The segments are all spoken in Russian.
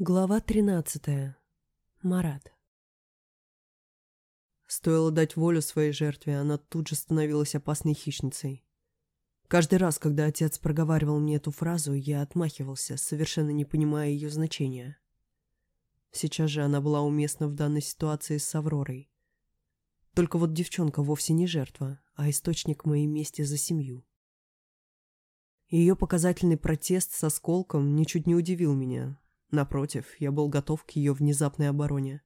Глава тринадцатая. Марат. Стоило дать волю своей жертве, она тут же становилась опасной хищницей. Каждый раз, когда отец проговаривал мне эту фразу, я отмахивался, совершенно не понимая ее значения. Сейчас же она была уместна в данной ситуации с Авророй. Только вот девчонка вовсе не жертва, а источник моей мести за семью. Ее показательный протест с осколком ничуть не удивил меня, Напротив, я был готов к ее внезапной обороне.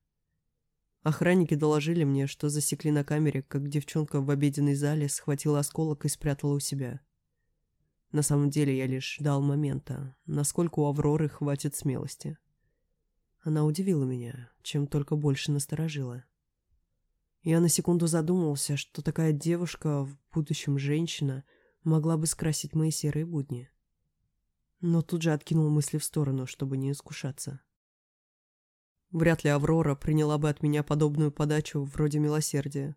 Охранники доложили мне, что засекли на камере, как девчонка в обеденной зале схватила осколок и спрятала у себя. На самом деле я лишь ждал момента, насколько у Авроры хватит смелости. Она удивила меня, чем только больше насторожила. Я на секунду задумался, что такая девушка, в будущем женщина, могла бы скрасить мои серые будни но тут же откинул мысли в сторону, чтобы не искушаться. Вряд ли Аврора приняла бы от меня подобную подачу вроде милосердия.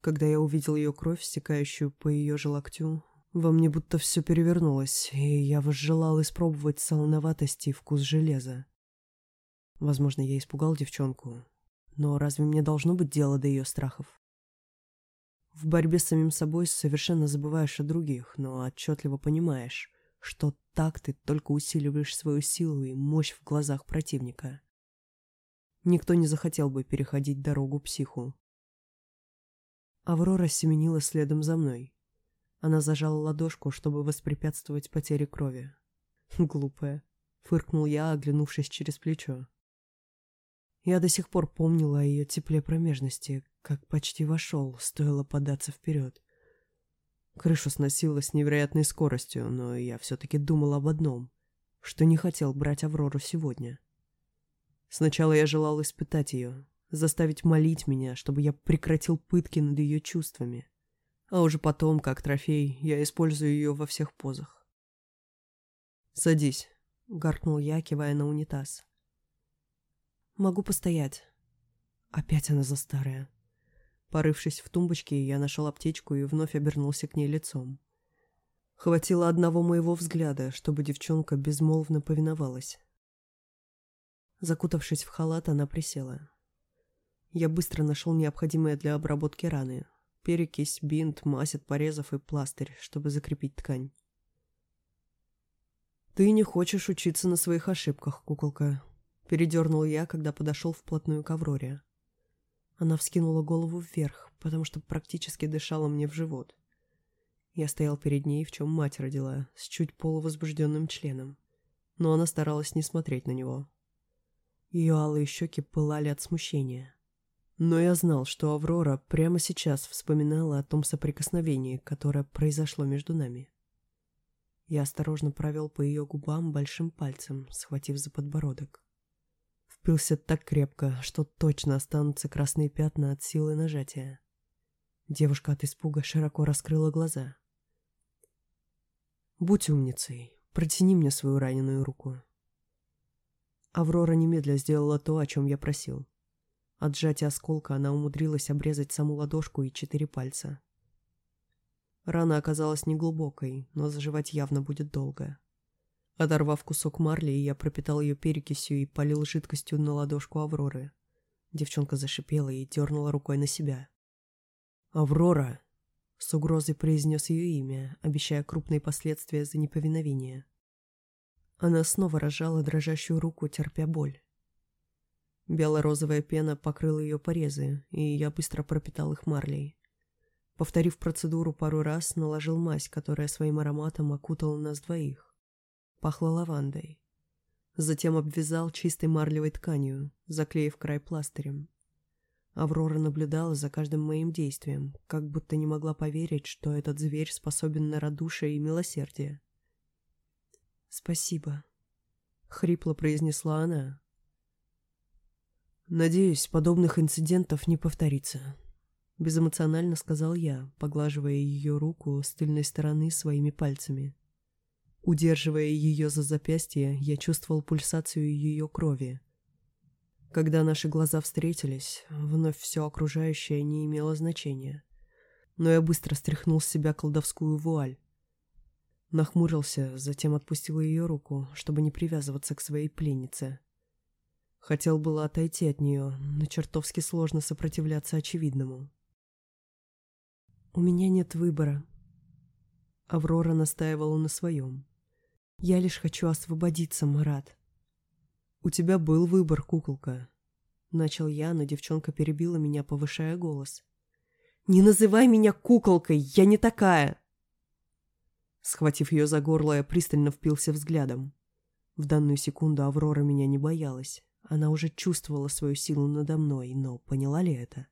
Когда я увидел ее кровь, стекающую по ее же локтю, во мне будто все перевернулось, и я возжелал испробовать солоноватость и вкус железа. Возможно, я испугал девчонку, но разве мне должно быть дело до ее страхов? В борьбе с самим собой совершенно забываешь о других, но отчетливо понимаешь, что так ты только усиливаешь свою силу и мощь в глазах противника. Никто не захотел бы переходить дорогу психу. Аврора семенила следом за мной. Она зажала ладошку, чтобы воспрепятствовать потере крови. Глупая. Фыркнул я, оглянувшись через плечо. Я до сих пор помнила о ее тепле промежности, как почти вошел, стоило податься вперед. Крышу сносило с невероятной скоростью, но я все-таки думал об одном, что не хотел брать Аврору сегодня. Сначала я желал испытать ее, заставить молить меня, чтобы я прекратил пытки над ее чувствами. А уже потом, как трофей, я использую ее во всех позах. «Садись», — гаркнул я, кивая на унитаз. «Могу постоять». Опять она за старая. Порывшись в тумбочке, я нашел аптечку и вновь обернулся к ней лицом. Хватило одного моего взгляда, чтобы девчонка безмолвно повиновалась. Закутавшись в халат, она присела. Я быстро нашел необходимое для обработки раны. Перекись, бинт, мазь от порезов и пластырь, чтобы закрепить ткань. «Ты не хочешь учиться на своих ошибках, куколка», — передернул я, когда подошел вплотную к Авроре. Она вскинула голову вверх, потому что практически дышала мне в живот. Я стоял перед ней, в чем мать родила, с чуть полувозбужденным членом. Но она старалась не смотреть на него. Ее алые щеки пылали от смущения. Но я знал, что Аврора прямо сейчас вспоминала о том соприкосновении, которое произошло между нами. Я осторожно провел по ее губам большим пальцем, схватив за подбородок впился так крепко, что точно останутся красные пятна от силы нажатия. Девушка от испуга широко раскрыла глаза. «Будь умницей, протяни мне свою раненую руку». Аврора немедля сделала то, о чем я просил. От сжатия осколка она умудрилась обрезать саму ладошку и четыре пальца. Рана оказалась неглубокой, но заживать явно будет долго. Оторвав кусок марли, я пропитал ее перекисью и полил жидкостью на ладошку Авроры. Девчонка зашипела и дернула рукой на себя. «Аврора!» — с угрозой произнес ее имя, обещая крупные последствия за неповиновение. Она снова разжала дрожащую руку, терпя боль. Бело-розовая пена покрыла ее порезы, и я быстро пропитал их марлей. Повторив процедуру пару раз, наложил мазь, которая своим ароматом окутала нас двоих пахло лавандой. Затем обвязал чистой марлевой тканью, заклеив край пластырем. Аврора наблюдала за каждым моим действием, как будто не могла поверить, что этот зверь способен на радушие и милосердие. «Спасибо», — хрипло произнесла она. «Надеюсь, подобных инцидентов не повторится», — безэмоционально сказал я, поглаживая ее руку с тыльной стороны своими пальцами. Удерживая ее за запястье, я чувствовал пульсацию ее крови. Когда наши глаза встретились, вновь все окружающее не имело значения. Но я быстро стряхнул с себя колдовскую вуаль. Нахмурился, затем отпустил ее руку, чтобы не привязываться к своей пленнице. Хотел было отойти от нее, но чертовски сложно сопротивляться очевидному. «У меня нет выбора». Аврора настаивала на своем. «Я лишь хочу освободиться, Марат». «У тебя был выбор, куколка», — начал я, но девчонка перебила меня, повышая голос. «Не называй меня куколкой, я не такая!» Схватив ее за горло, я пристально впился взглядом. В данную секунду Аврора меня не боялась. Она уже чувствовала свою силу надо мной, но поняла ли это?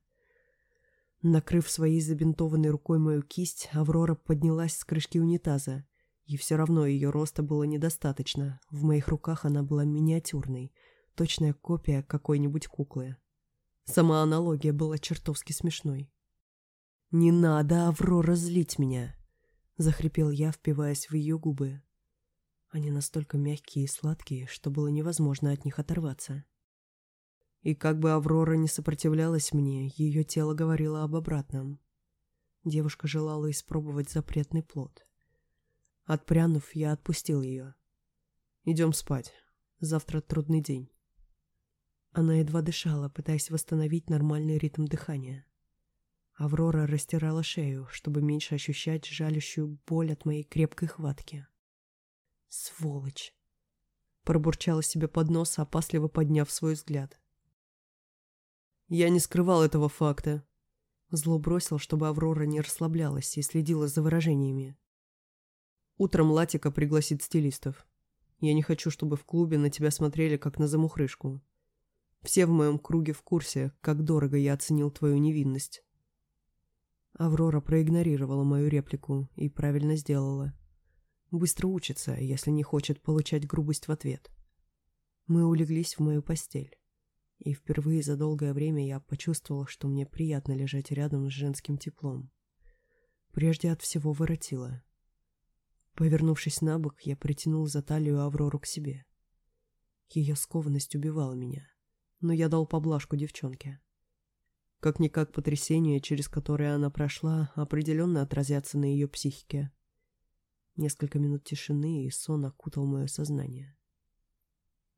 Накрыв своей забинтованной рукой мою кисть, Аврора поднялась с крышки унитаза. И все равно ее роста было недостаточно. В моих руках она была миниатюрной, точная копия какой-нибудь куклы. Сама аналогия была чертовски смешной. «Не надо, Аврора, злить меня!» — захрипел я, впиваясь в ее губы. Они настолько мягкие и сладкие, что было невозможно от них оторваться. И как бы Аврора не сопротивлялась мне, ее тело говорило об обратном. Девушка желала испробовать запретный плод. Отпрянув, я отпустил ее. «Идем спать. Завтра трудный день». Она едва дышала, пытаясь восстановить нормальный ритм дыхания. Аврора растирала шею, чтобы меньше ощущать жалящую боль от моей крепкой хватки. «Сволочь!» Пробурчала себе под нос, опасливо подняв свой взгляд. «Я не скрывал этого факта». Зло бросил, чтобы Аврора не расслаблялась и следила за выражениями. «Утром Латика пригласит стилистов. Я не хочу, чтобы в клубе на тебя смотрели, как на замухрышку. Все в моем круге в курсе, как дорого я оценил твою невинность». Аврора проигнорировала мою реплику и правильно сделала. Быстро учится, если не хочет получать грубость в ответ. Мы улеглись в мою постель. И впервые за долгое время я почувствовал, что мне приятно лежать рядом с женским теплом. Прежде от всего воротило. Повернувшись на бок, я притянул за талию Аврору к себе. Ее скованность убивала меня, но я дал поблажку девчонке. Как-никак потрясения, через которые она прошла, определенно отразятся на ее психике. Несколько минут тишины, и сон окутал мое сознание.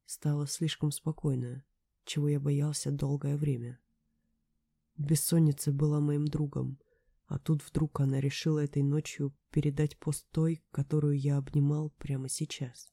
Стало слишком спокойно, чего я боялся долгое время. Бессонница была моим другом, а тут вдруг она решила этой ночью передать пост той, которую я обнимал прямо сейчас.